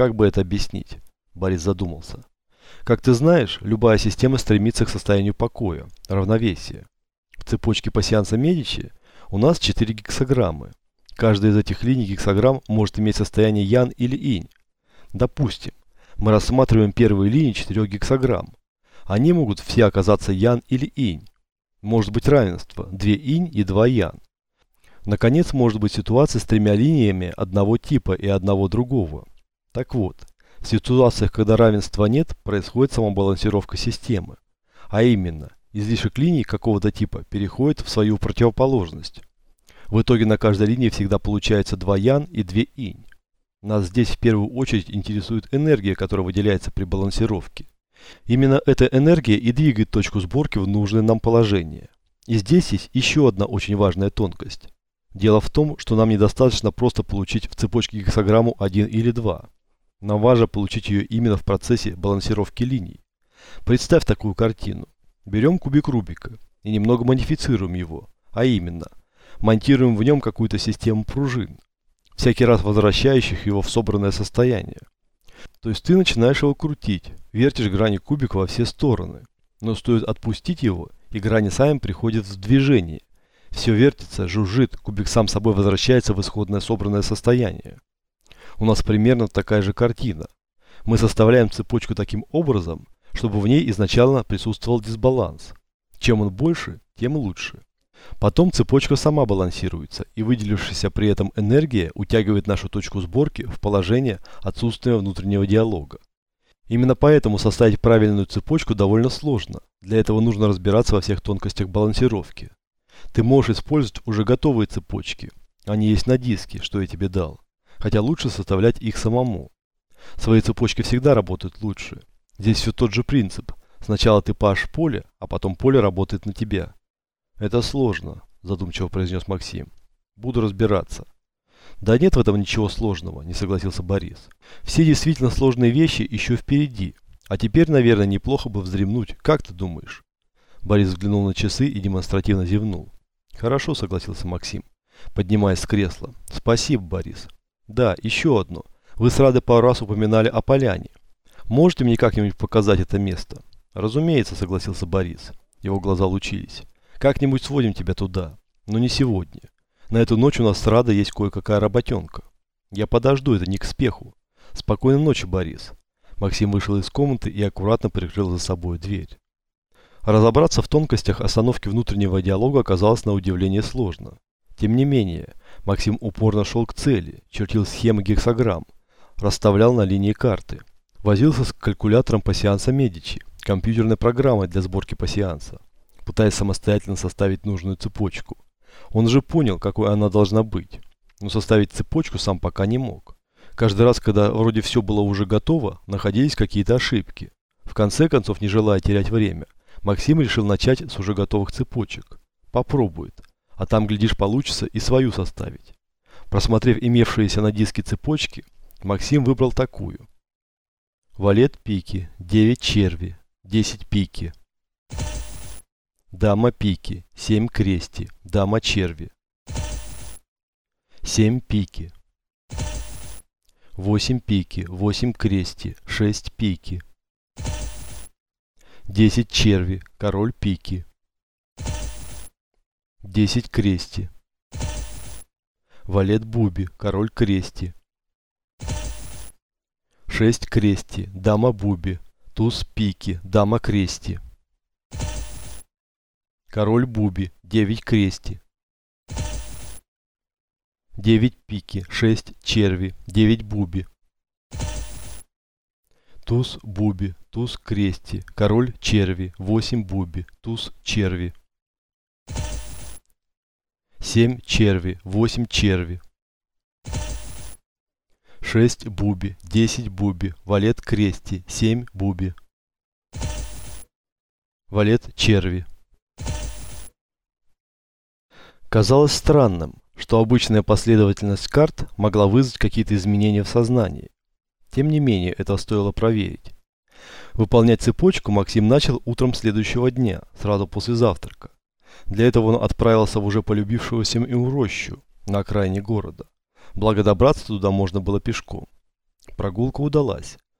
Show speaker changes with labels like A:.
A: Как бы это объяснить? Борис задумался. Как ты знаешь, любая система стремится к состоянию покоя, равновесия. В цепочке пассианса Медичи у нас 4 гексограммы. Каждая из этих линий гексограмм может иметь состояние ян или инь. Допустим, мы рассматриваем первые линии 4 гексограмм. Они могут все оказаться ян или инь. Может быть равенство 2 инь и 2 ян. Наконец, может быть ситуация с тремя линиями одного типа и одного другого. Так вот, в ситуациях, когда равенства нет, происходит самобалансировка системы. А именно, излишек линий какого-то типа переходит в свою противоположность. В итоге на каждой линии всегда получается 2 ян и 2 инь. Нас здесь в первую очередь интересует энергия, которая выделяется при балансировке. Именно эта энергия и двигает точку сборки в нужное нам положение. И здесь есть еще одна очень важная тонкость. Дело в том, что нам недостаточно просто получить в цепочке гексограмму 1 или 2. Нам важно получить ее именно в процессе балансировки линий. Представь такую картину. Берем кубик Рубика и немного модифицируем его, а именно, монтируем в нем какую-то систему пружин, всякий раз возвращающих его в собранное состояние. То есть ты начинаешь его крутить, вертишь грани кубика во все стороны, но стоит отпустить его, и грани сами приходят в движение, все вертится, жужжит, кубик сам собой возвращается в исходное собранное состояние. У нас примерно такая же картина. Мы составляем цепочку таким образом, чтобы в ней изначально присутствовал дисбаланс. Чем он больше, тем лучше. Потом цепочка сама балансируется, и выделившаяся при этом энергия утягивает нашу точку сборки в положение отсутствия внутреннего диалога. Именно поэтому составить правильную цепочку довольно сложно. Для этого нужно разбираться во всех тонкостях балансировки. Ты можешь использовать уже готовые цепочки. Они есть на диске, что я тебе дал. Хотя лучше составлять их самому. Свои цепочки всегда работают лучше. Здесь все тот же принцип. Сначала ты пашь поле, а потом поле работает на тебя. Это сложно, задумчиво произнес Максим. Буду разбираться. Да нет в этом ничего сложного, не согласился Борис. Все действительно сложные вещи еще впереди. А теперь, наверное, неплохо бы вздремнуть. Как ты думаешь? Борис взглянул на часы и демонстративно зевнул. «Хорошо», — согласился Максим, поднимаясь с кресла. «Спасибо, Борис». «Да, еще одно. Вы с Радой пару раз упоминали о поляне. Можете мне как-нибудь показать это место?» «Разумеется», — согласился Борис. Его глаза лучились. «Как-нибудь сводим тебя туда. Но не сегодня. На эту ночь у нас с Радой есть кое-какая работенка. Я подожду, это не к спеху. Спокойной ночи, Борис». Максим вышел из комнаты и аккуратно прикрыл за собой дверь. Разобраться в тонкостях остановки внутреннего диалога оказалось на удивление сложно. Тем не менее, Максим упорно шел к цели, чертил схемы гексограмм, расставлял на линии карты, возился с калькулятором пассианса Медичи, компьютерной программой для сборки пассианса, пытаясь самостоятельно составить нужную цепочку. Он же понял, какой она должна быть, но составить цепочку сам пока не мог. Каждый раз, когда вроде все было уже готово, находились какие-то ошибки. В конце концов, не желая терять время, Максим решил начать с уже готовых цепочек. Попробует. А там, глядишь, получится и свою составить. Просмотрев имевшиеся на диске цепочки, Максим выбрал такую. Валет пики, 9 черви, 10 пики. Дама пики, 7 крести, дама черви. 7 пики. 8 пики, 8 крести, 6 пики. 10 черви, король пики. 10 крести. Валет буби, король крести. 6 крести, дама буби, туз пики, дама крести. Король буби, 9 крести. 9 пики, 6 черви, 9 буби. Туз буби, туз крести, король черви, 8 буби, туз черви. 7 черви, 8 черви. 6 буби, 10 буби, валет крести, 7 буби. Валет черви. Казалось странным, что обычная последовательность карт могла вызвать какие-то изменения в сознании. Тем не менее, это стоило проверить. Выполнять цепочку Максим начал утром следующего дня, сразу после завтрака. Для этого он отправился в уже полюбившуюся им рощу, на окраине города. Благо добраться туда можно было пешком. Прогулка удалась.